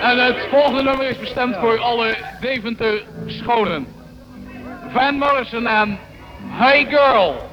En het volgende nummer is bestemd voor alle Deventer scholen. Van Morrison en Hey Girl.